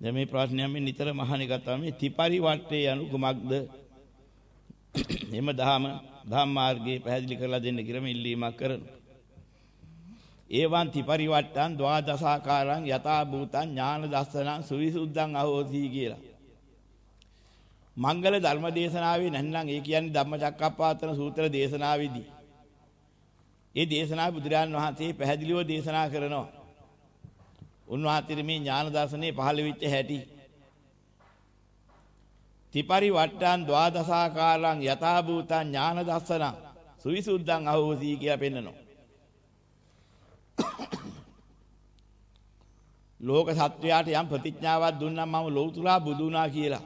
දැන් මේ ප්‍රශ්නය මම නිතර මහණේ ගත්තා මේ ත්‍රිපරි වට්ටේ යනු කුමක්ද? එම දහම ධම්ම මාර්ගයේ පැහැදිලි කරලා දෙන්න කියලා මම ඉල්ලීමක් කරනවා. ඒවන් ත්‍රිපරි වට්ටං ද්වාදසාකාරං යථා භූතං ඥාන දස්සනං සුවිසුද්ධං අහෝසි කියලා. මංගල ධර්ම දේශනාවේ නැත්නම් ඒ කියන්නේ ධම්මචක්කප්පවත්තන සූත්‍ර දේශනාවේදී. ඒ දේශනාව බුදුරජාන් වහන්සේ පැහැදිලිව දේශනා කරනවා. උන්වහන්සේ මේ ඥාන දර්ශනේ පහළ වෙච්ච හැටි තිපරි වට්ටං ද්වාදසාකාරං යථා භූතං ඥාන දස්සනං සුවිසුද්ධං අහෝසි කියලා පෙන්නනවා. ලෝක සත්වයාට යම් ප්‍රතිඥාවක් දුන්නම් මම ලෞතුරා බුදු වුණා කියලා.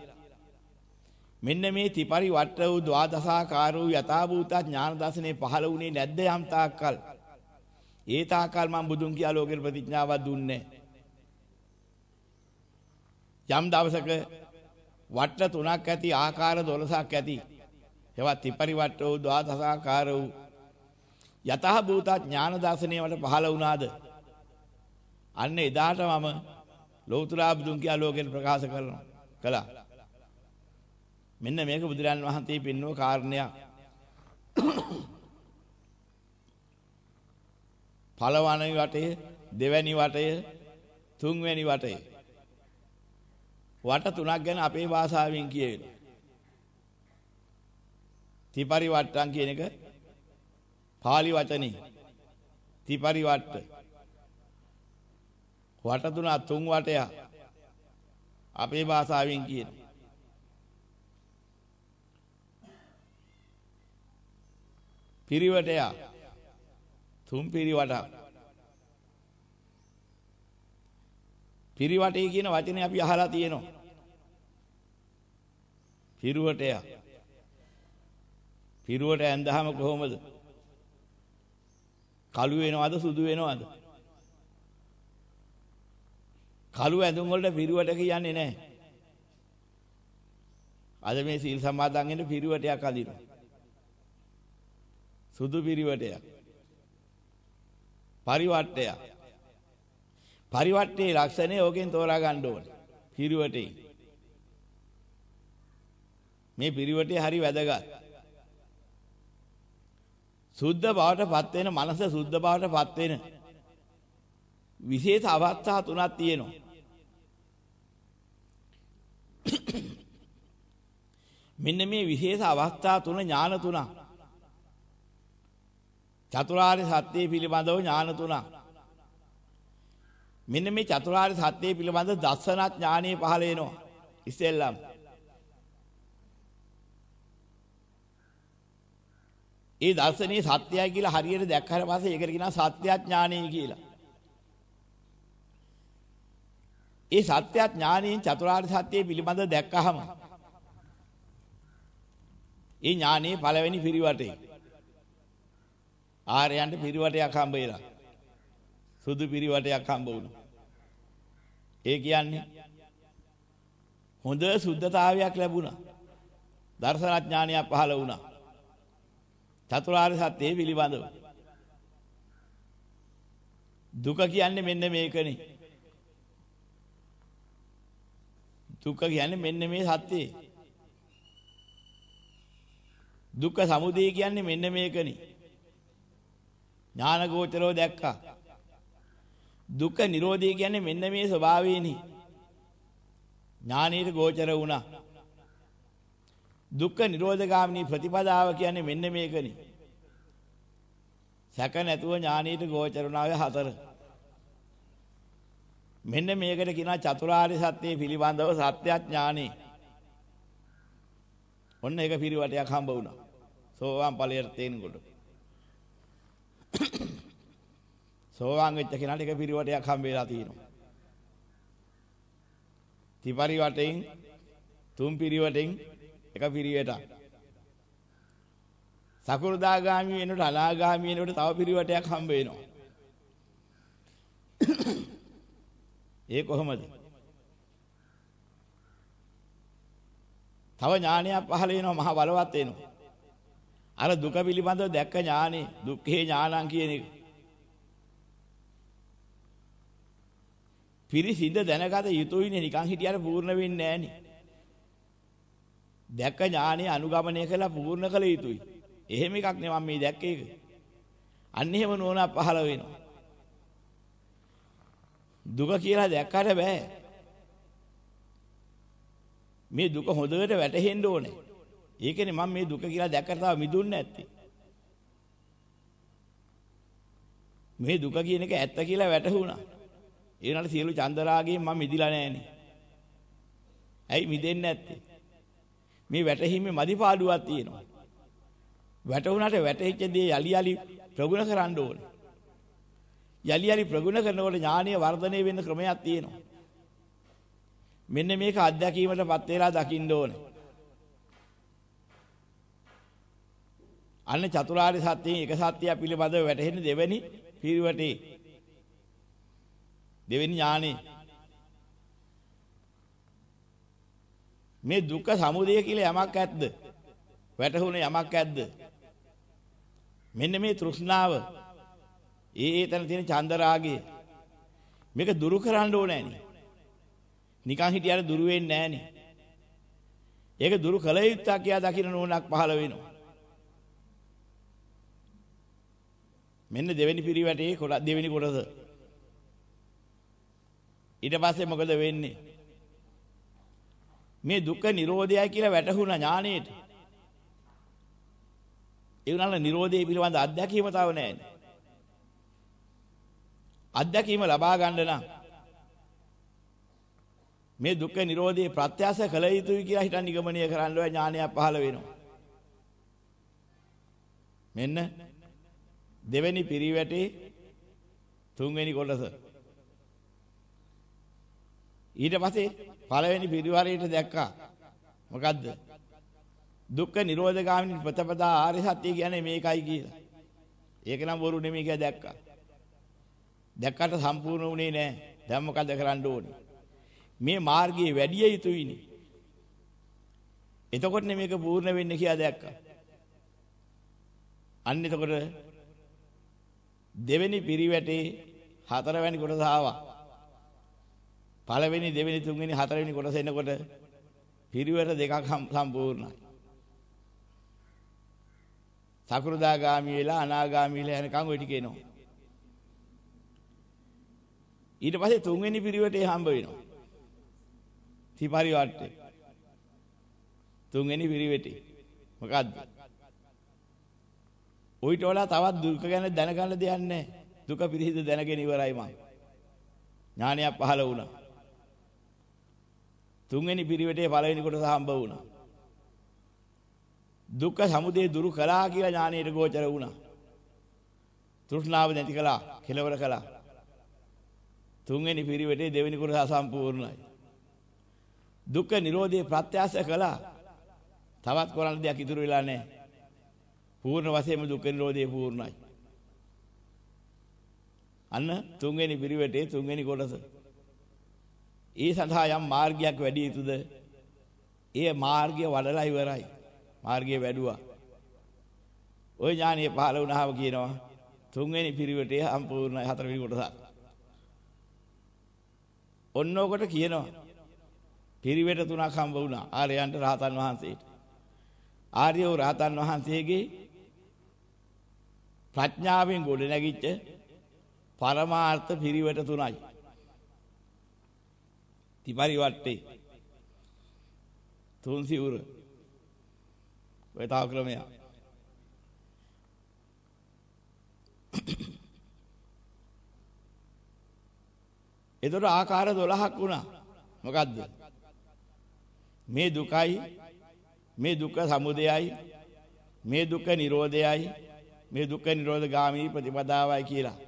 මෙන්න මේ තිපරි වට්ට වූ ද්වාදසාකාර වූ යථා භූත ඥාන දර්ශනේ පහළ වුණේ නැද්ද යම් තාක්කල්? ඒ තාක්කල් මම බුදුන් කියලා ලෝකෙට ප්‍රතිඥාවක් දුන්නේ යම් දවසක වට්ට තුනක් ඇති ආකාර 12ක් ඇති. ඒවා ත්‍රිපරිවට්ට වූ ද්වාදසාකාර වූ යතහ භූත ඥාන දර්ශනය වලට පහළ වුණාද? අන්න එදාට මම ලෞතර බුදුන් කියා ලෝකෙට ප්‍රකාශ කරනවා. කළා. මෙන්න මේක බුදුරන් වහන්සේ පෙන්වන කාරණයක්. පළවන වටේ දෙවැනි වටේ තුන්වැනි වටේ වට තුනක් ගැන අපේ භාෂාවෙන් කියවෙනවා. ත්‍රිපරි වට්ටම් කියන එක pāli වචනේ. ත්‍රිපරි වට්ට. වට තුන තුන් වටය. අපේ භාෂාවෙන් කියන. පිරිවටය. තුන් පිරිවටක්. පිරිවටේ කියන වචනේ අපි අහලා තියෙනවා. පිරුවටය. පිරුවට ඇඳහම කොහොමද? කළු වෙනවද සුදු වෙනවද? කළු ඇඳුම් වලට පිරුවට කියන්නේ නැහැ. අද මේ සීල් සමාදන් වෙන පිරුවටයක් අදිනවා. සුදු පිරිවටයක්. පරිවට්ටයක්. පරිවට්ටේ ලක්ෂණය ඕකෙන් තෝරා ගන්න ඕනේ. පිරිවටේ. මේ පිරිවටේ හරි වැදගත්. සුද්ධ බවටපත් වෙන මනස සුද්ධ බවටපත් වෙන විශේෂ අවස්ථා තුනක් තියෙනවා. මෙන්න මේ විශේෂ අවස්ථා තුන ඥාන තුනක්. චතුරාර්ය සත්‍ය පිළිබඳව ඥාන තුනක්. මෙන්න මේ චතුරාර්ය සත්‍ය පිළිබඳ දස්සන ඥානෙ පහළ වෙනවා. ඉස්සෙල්ලම ඒ දර්ශනීය සත්‍යයි කියලා හරියට දැක්කට පස්සේ ඒකට කියනවා සත්‍යඥානය කියලා. ඒ සත්‍යඥානයෙන් චතුරාර්ය සත්‍ය පිළිබඳ දැක්කහම ඒ ඥානයේ පළවෙනි පිරිවටේ ආර්යයන්ට පිරිවටයක් හම්බ වෙලා සුදු පිරිවටයක් හම්බ වුණා. ඒ කියන්නේ හොඳ සුද්ධතාවයක් ලැබුණා. දර්ශනඥානයක් පහළ වුණා. චතුරාර්ය සත්‍යය පිළිබඳව. දුක කියන්නේ මෙන්න මේකනේ. දුක කියන්නේ මෙන්න මේ සත්‍යය. දුක්ඛ සමුදය කියන්නේ මෙන්න මේකනේ. ඥාන ගෝචරෝ දැක්කා. දුක්ඛ නිරෝධය කියන්නේ මෙන්න මේ ස්වභාවයනේ. ඥානීය ගෝචර වුණා. දුක්ඛ නිරෝධගාමිනී ප්‍රතිපදාව කියන්නේ මෙන්න මේකනේ. සැක නැතුව ඥානීයට ගෝචරුණාවේ හතර. මෙන්න මේකට කියනවා චතුරාර්ය සත්‍ය පිළිබඳව සත්‍යඥානෙ. ඔන්න ඒක පිරිවටයක් හම්බ වුණා. සෝවාන් ඵලයට තේනකොට. සෝවාන් වෙච්ච කෙනාට ඒක පිරිවටයක් හම්බ වෙලා තියෙනවා. ත්‍රිපරි වටෙන් තුන් පිරිවටෙන් එක පිරිවටක්. සකු르දාගාමි වෙනකොට අනාගාමි වෙනකොට තව පිරිවටයක් හම්බ වෙනවා. ඒ කොහොමද? තව ඥානයක් පහළ වෙනවා මහ බලවත් වෙනවා. අර දුක පිළිබඳව දැක්ක ඥානෙ දුක්ඛේ ඥානං කියන එක. පිරිසිඳ දැනගත යුතුයිනේ නිකන් හිටියට පූර්ණ වෙන්නේ නැහනේ. දැක්ක ඥානෙ අනුගමනය කළා පූර්ණ කළ යුතුයි. එහෙම එකක් නේ මම මේ දැක්කේ ඒක. අන්න එහෙම නෝනා පහළ වෙනවා. දුක කියලා දැක්කට බෑ. මේ දුක හොඳට වැටහෙන්න ඕනේ. ඒකනේ මම මේ දුක කියලා දැක්කට තාම මිදුන්නේ නැත්තේ. මේ දුක කියන එක ඇත්ත කියලා වැටහුණා. ඒ උනාට සියලු චන්දරාගයෙන් මම මිදිලා නැහනේ. ඇයි මිදෙන්නේ නැත්තේ? මේ වැටහීමේ මදිපාඩුවක් තියෙනවා. වැටුණාට වැටෙච්ච දේ යලි යලි ප්‍රගුණ කරන්න ඕනේ. යලි යලි ප්‍රගුණ කරනකොට ඥානීය වර්ධනය වෙන්න ක්‍රමයක් තියෙනවා. මෙන්න මේක අත්දැකීමටපත් වෙලා දකින්න ඕනේ. අන්න චතුරාර්ය සත්‍යයෙන් එක සත්‍යය පිළිබඳව වැටහෙන දෙවෙනි පිරිවටේ දෙවෙනි ඥානෙ. මේ දුක්ඛ සමුදය කියලා යමක් ඇද්ද? වැටහුණ යමක් ඇද්ද? මෙන්න මේ තෘෂ්ණාව. ඒ ඒ තැන තියෙන චන්දරාගය. මේක දුරු කරන්න ඕනේ නේ නිකන් හිටියට දුරු වෙන්නේ නැහනේ ඒක දුරු කළ යුත්තක් කියලා දකින්න නෝනක් පහළ වෙනවා. මෙන්න දෙවෙනි පිරිවැටේ කොට දෙවෙනි කොටස. ඊට පස්සේ මොකද වෙන්නේ? මේ දුක්ඛ නිරෝධයයි කියලා වැටහුණා ඥානෙට. ඒ උනාල නිරෝධය පිළිබඳ අත්දැකීම තව නැහැ. අත්දැකීම ලබා ගන්න නම් මේ දුක්ඛ නිරෝධයේ ප්‍රත්‍යක්ෂ කළ යුතුයි කියලා හිතන් නිගමනය කරන්න ඕන ඥානය පහළ වෙනවා. මෙන්න දෙවෙනි පිරිවැටේ තුන්වෙනි කොටස. ඊට පස්සේ පළවෙනි පිරිවරයට දැක්කා. මොකද්ද? දුක්ඛ නිරෝධ ගාමිනී ප්‍රතිපදා ආර්ය සත්‍ය කියන්නේ මේකයි කියලා. ඒක නම් බොරු නෙමෙයි කියලා දැක්කා. දැක්කට සම්පූර්ණ වුණේ නැහැ. දැන් මොකද කරන්න ඕනේ? මේ මාර්ගයේ වැඩි යුතුයිනේ. එතකොට මේක පූර්ණ වෙන්නේ කියලා දැක්කා. අන්න එතකොට දෙවෙනි පිරිවැටේ හතරවැනි කොටස ආවා. පළවෙනි දෙවෙනි තුන්වෙනි හතරවෙනි කොටස එනකොට පිරිවර දෙකක් සම්පූර්ණයි. සකෘදාගාමී වෙලා අනාගාමී වෙලා යනකම් ওই ටික එනවා. ඊට පස්සේ තුන්වෙනි පිරිවරේ හම්බ වෙනවා. ත්‍රිපරිවර්තේ. තුන්වෙනි පිරිවරේ. මොකද්ද? ඔයිට වල තවත් දුක ගැන දැනගන්න දෙයක් නැහැ. දුක පිරිසිදු දැනගෙන ඉවරයි මම. ඥානයක් පහළ වුණා. තුන්වෙනි පිරිවෙටේ පළවෙනි කොටස හම්බ වුණා. දුක්ඛ සමුදය දුරු කළා කියලා ඥානයට ගෝචර වුණා. තෘෂ්ණාව නැති කළා, කෙලවර කළා. තුන්වෙනි පිරිවෙටේ දෙවෙනි කොටස අසම්පූර්ණයි. දුක්ඛ නිරෝධයේ ප්‍රත්‍යාශ කළා. තවත් කරන්න දෙයක් ඉතුරු වෙලා නැහැ. පූර්ණ වශයෙන්ම දුක්ඛ නිරෝධය පූර්ණයි. අන්න තුන්වෙනි පිරිවෙටේ තුන්වෙනි කොටස. ඒ සඳහා යම් මාර්ගයක් වැඩි යුතුද? ඒ මාර්ගය වඩලා ඉවරයි. මාර්ගය වැඩුවා. ওই ඥානිය පහළ වුණාම කියනවා තුන්වෙනි පිරිවෙටේ සම්පූර්ණ හතරවෙනි කොටස. ඔන්නෝකට කියනවා පිරිවෙට තුනක් හම්බ වුණා ආර්යයන්ට රහතන් වහන්සේට. ආර්යෝ රහතන් වහන්සේගේ ප්‍රඥාවෙන් ගොඩ නැගිච්ච පරමාර්ථ පිරිවට තුනයි. ත්‍රිපරිවට්ටේ තුන් සිවුර ඔය තාව ක්‍රමයක්. එතකොට ආකාර 12ක් වුණා. මොකද්ද? මේ දුකයි මේ දුක්ඛ සමුදයයි මේ දුක්ඛ නිරෝධයයි මේ දුක්ඛ නිරෝධ ගාමී ප්‍රතිපදාවයි කියලා.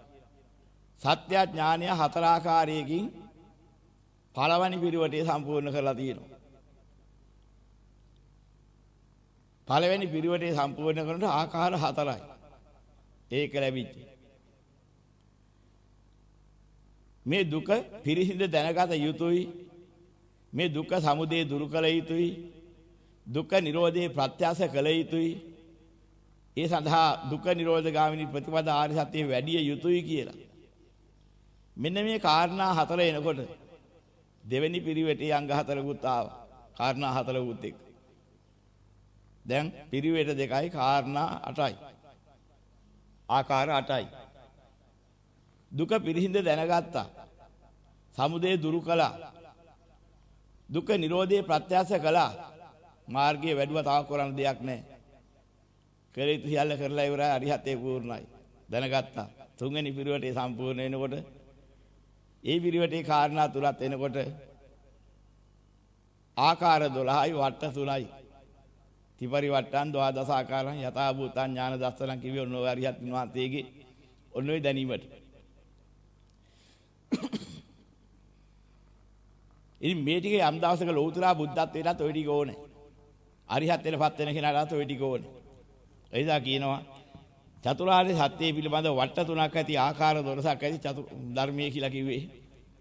සත්‍ය ඥානය හතර ආකාරයකින් පළවනි පිරිවටේ සම්පූර්ණ කරලා තියෙනවා. පළවෙනි පිරිවටේ සම්පූර්ණ කරනට ආකාර හතරයි. ඒක ලැබිච්ච. මේ දුක පිරිසිදු දැනගත යුතුයි. මේ දුක්ඛ සමුදය දුරු කළ යුතුයි. දුක්ඛ නිරෝධේ ප්‍රත්‍යාස කළ යුතුයි. ඒ සඳහා දුක්ඛ නිරෝධ ගාමිනී ප්‍රතිපදා ආර්ය සත්‍ය වැඩි යුතුයි කියලා. මෙන්න මේ කාරණා හතර එනකොට දෙවෙනි පිරිවෙටේ අංග හතරකුත් ආවා. කාරණා හතරකුත් එක්ක. දැන් පිරිවෙට දෙකයි කාරණා 8යි. ආකාර 8යි. දුක පිරිහිඳ දැනගත්තා. සමුදය දුරු කළා. දුක නිරෝධයේ ප්‍රත්‍යාස කළා. මාර්ගයේ වැඩුව තව කරන්න දෙයක් නැහැ. කළ යුතු සියල්ල කරලා ඉවරයි අරිහතේ පූර්ණයි. දැනගත්තා. තුන්වෙනි පිරිවටේ සම්පූර්ණ වෙනකොට ඒ පිරිවටේ කාරණා තුනත් එනකොට ආකාර 12යි වට 3යි. ත්‍රිපරිවට්ටන් ද්වාදස ආකාරං යථා භූතං ඥාන දස්සලං කිව්වේ ඔන්න ඔය අරිහත් විනවාතේගේ ඔන්න ඔය දැනීමට. ඉතින් මේ ටික යම් දවසක ලෞතුරා බුද්ධත්වයටත් ඔය ටික ඕනේ. අරිහත් වෙනපත් වෙන කෙනාටත් ඔය ටික ඕනේ. එයිසා කියනවා චතුරාර්ය සත්‍ය පිළිබඳ වට තුනක් ඇති ආකාර දොරසක් ඇති චතු ධර්මයේ කියලා කිව්වේ.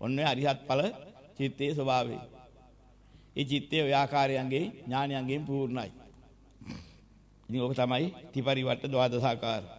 ඔන්න ඔය අරිහත් ඵල චිත්තයේ ස්වභාවය. ඒ චිත්තයේ ඔය ආකාරයන්ගේ ඥානයන්ගෙන් පූර්ණයි. ඉතින් ඕක තමයි ත්‍රිපරිවට්ට ද්වාදසාකාරය.